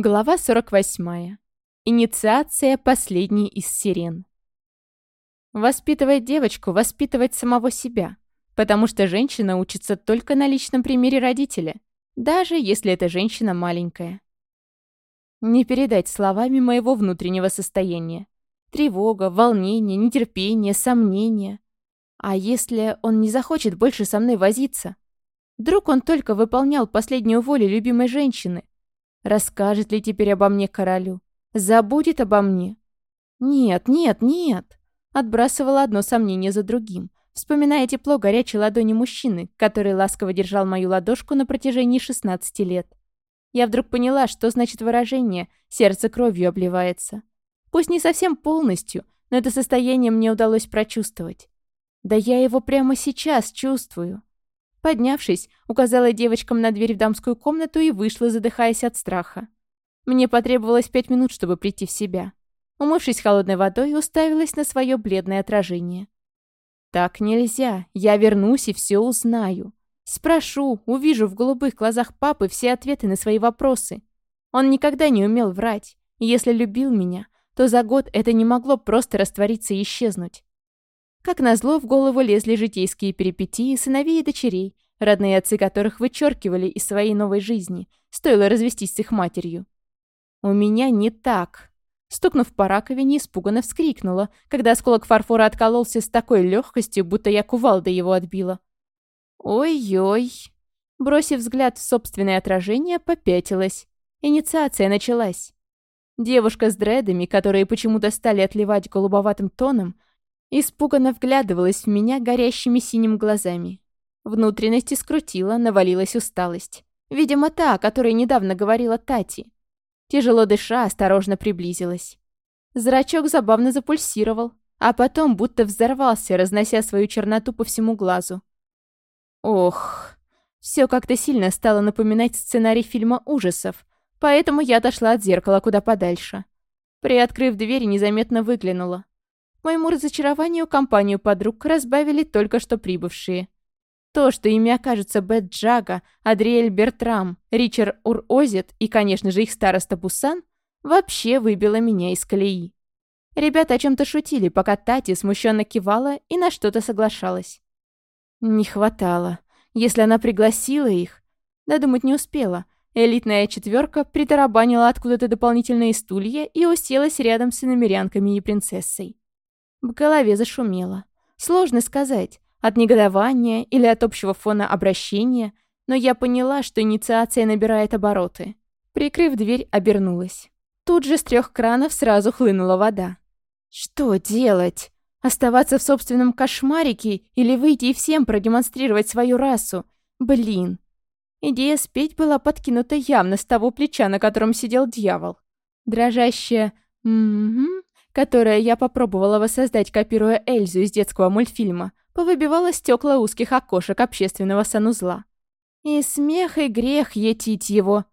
Глава 48. Инициация последней из сирен. Воспитывать девочку, воспитывать самого себя. Потому что женщина учится только на личном примере родителя, даже если эта женщина маленькая. Не передать словами моего внутреннего состояния. Тревога, волнение, нетерпение, сомнения. А если он не захочет больше со мной возиться? Вдруг он только выполнял последнюю волю любимой женщины, Расскажет ли теперь обо мне королю? Забудет обо мне? Нет, нет, нет. Отбрасывала одно сомнение за другим, вспоминая тепло горячей ладони мужчины, который ласково держал мою ладошку на протяжении 16 лет. Я вдруг поняла, что значит выражение «сердце кровью обливается». Пусть не совсем полностью, но это состояние мне удалось прочувствовать. Да я его прямо сейчас чувствую. Поднявшись, указала девочкам на дверь в дамскую комнату и вышла, задыхаясь от страха. Мне потребовалось пять минут, чтобы прийти в себя. Умывшись холодной водой, уставилась на свое бледное отражение. «Так нельзя. Я вернусь и все узнаю. Спрошу, увижу в голубых глазах папы все ответы на свои вопросы. Он никогда не умел врать. Если любил меня, то за год это не могло просто раствориться и исчезнуть. Как назло, в голову лезли житейские перипетии сыновей и дочерей, родные отцы которых вычеркивали из своей новой жизни, стоило развестись с их матерью. «У меня не так!» Стукнув по раковине, испуганно вскрикнула, когда осколок фарфора откололся с такой легкостью, будто я кувалда его отбила. «Ой-ой!» Бросив взгляд в собственное отражение, попятилась. Инициация началась. Девушка с дредами, которые почему-то стали отливать голубоватым тоном, Испуганно вглядывалась в меня горящими синим глазами. Внутренности скрутила, навалилась усталость. Видимо, та, о которой недавно говорила Тати. Тяжело дыша, осторожно приблизилась. Зрачок забавно запульсировал, а потом будто взорвался, разнося свою черноту по всему глазу. Ох, все как-то сильно стало напоминать сценарий фильма ужасов, поэтому я отошла от зеркала куда подальше. Приоткрыв дверь, незаметно выглянула. Моему разочарованию компанию подруг разбавили только что прибывшие. То, что ими окажутся Бет Джага, Адриэль Бертрам, Ричард Урозет и, конечно же, их староста Бусан, вообще выбило меня из колеи. Ребята о чем-то шутили, пока Тати смущенно кивала и на что-то соглашалась. Не хватало. Если она пригласила их... Додумать не успела. Элитная четверка притарабанила откуда-то дополнительные стулья и уселась рядом с иномерянками и принцессой. В голове зашумело. Сложно сказать, от негодования или от общего фона обращения, но я поняла, что инициация набирает обороты. Прикрыв дверь, обернулась. Тут же с трех кранов сразу хлынула вода. Что делать? Оставаться в собственном кошмарике или выйти и всем продемонстрировать свою расу? Блин. Идея спеть была подкинута явно с того плеча, на котором сидел дьявол. Дрожащая которое я попробовала воссоздать, копируя Эльзу из детского мультфильма, повыбивала стекла узких окошек общественного санузла. И смех, и грех етить его.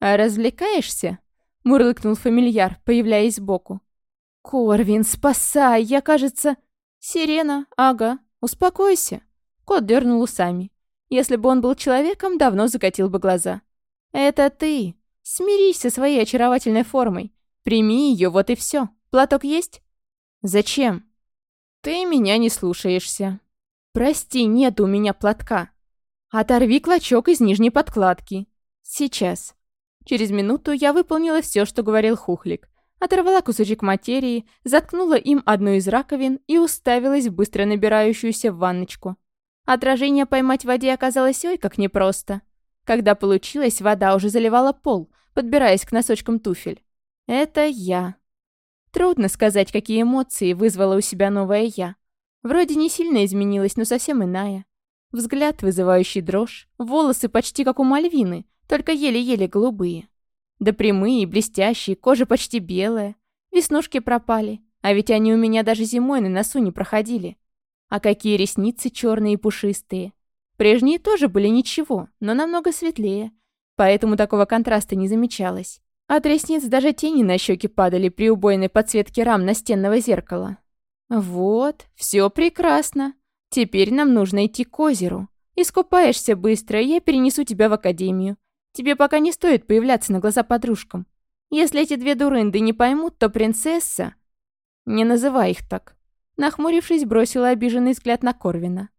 «А развлекаешься?» — мурлыкнул фамильяр, появляясь сбоку. «Корвин, спасай! Я, кажется...» «Сирена, ага, успокойся!» Кот дернул усами. Если бы он был человеком, давно закатил бы глаза. «Это ты! Смирись со своей очаровательной формой! Прими ее, вот и все!» Платок есть?» «Зачем?» «Ты меня не слушаешься». «Прости, нет у меня платка». «Оторви клочок из нижней подкладки». «Сейчас». Через минуту я выполнила все, что говорил Хухлик. Оторвала кусочек материи, заткнула им одну из раковин и уставилась в быстро набирающуюся ванночку. Отражение поймать в воде оказалось ой как непросто. Когда получилось, вода уже заливала пол, подбираясь к носочкам туфель. «Это я». Трудно сказать, какие эмоции вызвала у себя новая я. Вроде не сильно изменилась, но совсем иная. Взгляд, вызывающий дрожь, волосы почти как у Мальвины, только еле-еле голубые. Да прямые, блестящие, кожа почти белая. Веснушки пропали, а ведь они у меня даже зимой на носу не проходили. А какие ресницы черные и пушистые. Прежние тоже были ничего, но намного светлее, поэтому такого контраста не замечалось. От ресниц даже тени на щеки падали при убойной подсветке рам настенного зеркала. «Вот, все прекрасно. Теперь нам нужно идти к озеру. Искупаешься быстро, я перенесу тебя в академию. Тебе пока не стоит появляться на глаза подружкам. Если эти две дурынды не поймут, то принцесса...» «Не называй их так». Нахмурившись, бросила обиженный взгляд на Корвина.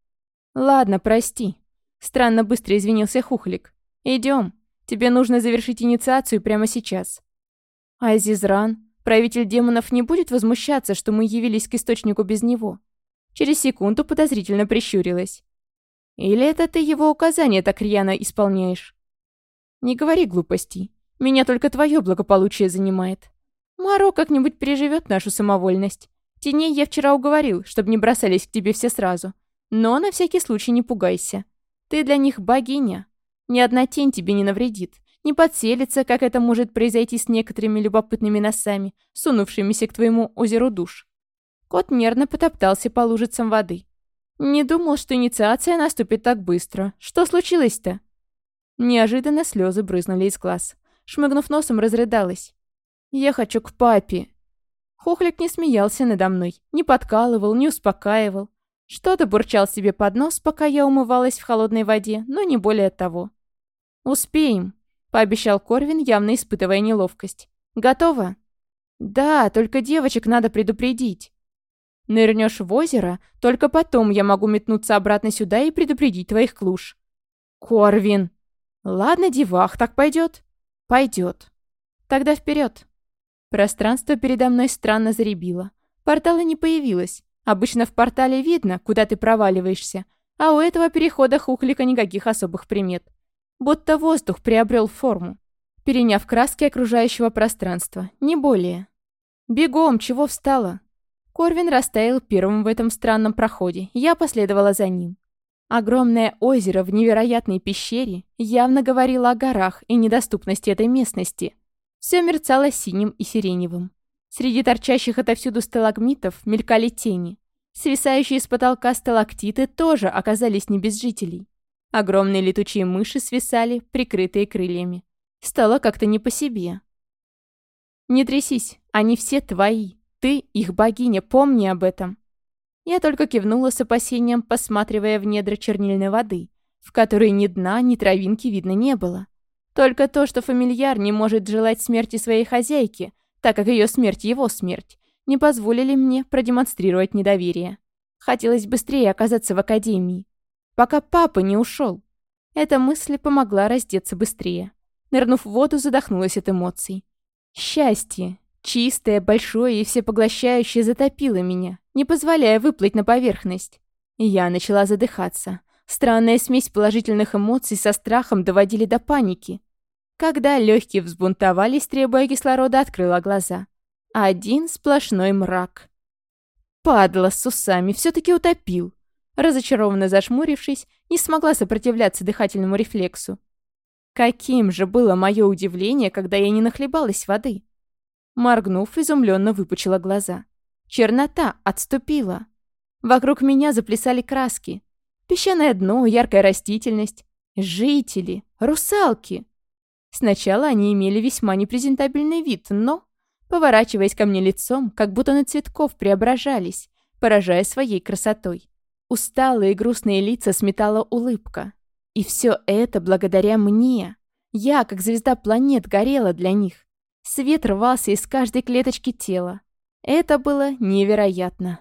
«Ладно, прости». Странно быстро извинился Хухлик. «Идем, Тебе нужно завершить инициацию прямо сейчас. Азизран, правитель демонов, не будет возмущаться, что мы явились к источнику без него. Через секунду подозрительно прищурилась. Или это ты его указания так рьяно исполняешь? Не говори глупостей. Меня только твое благополучие занимает. Маро как-нибудь переживет нашу самовольность. Теней я вчера уговорил, чтобы не бросались к тебе все сразу. Но на всякий случай не пугайся. Ты для них богиня. Ни одна тень тебе не навредит, не подселится, как это может произойти с некоторыми любопытными носами, сунувшимися к твоему озеру душ. Кот нервно потоптался по лужицам воды. Не думал, что инициация наступит так быстро. Что случилось-то? Неожиданно слезы брызнули из глаз. Шмыгнув носом, разрыдалась. «Я хочу к папе!» Хохлик не смеялся надо мной, не подкалывал, не успокаивал. Что-то бурчал себе под нос, пока я умывалась в холодной воде, но не более того. «Успеем», — пообещал Корвин, явно испытывая неловкость. «Готово?» «Да, только девочек надо предупредить». «Нырнешь в озеро, только потом я могу метнуться обратно сюда и предупредить твоих клуш». «Корвин!» «Ладно, девах, так пойдет?» «Пойдет». «Тогда вперед. Пространство передо мной странно заребило. Портала не появилось. Обычно в портале видно, куда ты проваливаешься, а у этого перехода хухлика никаких особых примет. Будто воздух приобрел форму, переняв краски окружающего пространства, не более. «Бегом, чего встала?» Корвин растаял первым в этом странном проходе, я последовала за ним. Огромное озеро в невероятной пещере явно говорило о горах и недоступности этой местности. Все мерцало синим и сиреневым. Среди торчащих отовсюду сталагмитов мелькали тени. Свисающие с потолка сталактиты тоже оказались не без жителей. Огромные летучие мыши свисали, прикрытые крыльями. Стало как-то не по себе. «Не трясись, они все твои. Ты их богиня, помни об этом». Я только кивнула с опасением, посматривая в недра чернильной воды, в которой ни дна, ни травинки видно не было. Только то, что фамильяр не может желать смерти своей хозяйки, так как ее смерть его смерть, не позволили мне продемонстрировать недоверие. Хотелось быстрее оказаться в академии, пока папа не ушел. Эта мысль помогла раздеться быстрее. Нырнув в воду, задохнулась от эмоций. Счастье, чистое, большое и всепоглощающее, затопило меня, не позволяя выплыть на поверхность. Я начала задыхаться. Странная смесь положительных эмоций со страхом доводили до паники. Когда легкие взбунтовались, требуя кислорода, открыла глаза. Один сплошной мрак. Падла с усами, все таки утопил разочарованно зашмурившись, не смогла сопротивляться дыхательному рефлексу. Каким же было мое удивление, когда я не нахлебалась воды. Моргнув, изумленно выпучила глаза. Чернота отступила. Вокруг меня заплясали краски. Песчаное дно, яркая растительность. Жители, русалки. Сначала они имели весьма непрезентабельный вид, но, поворачиваясь ко мне лицом, как будто на цветков преображались, поражая своей красотой. Усталые грустные лица сметала улыбка. И все это благодаря мне. Я, как звезда планет, горела для них. Свет рвался из каждой клеточки тела. Это было невероятно.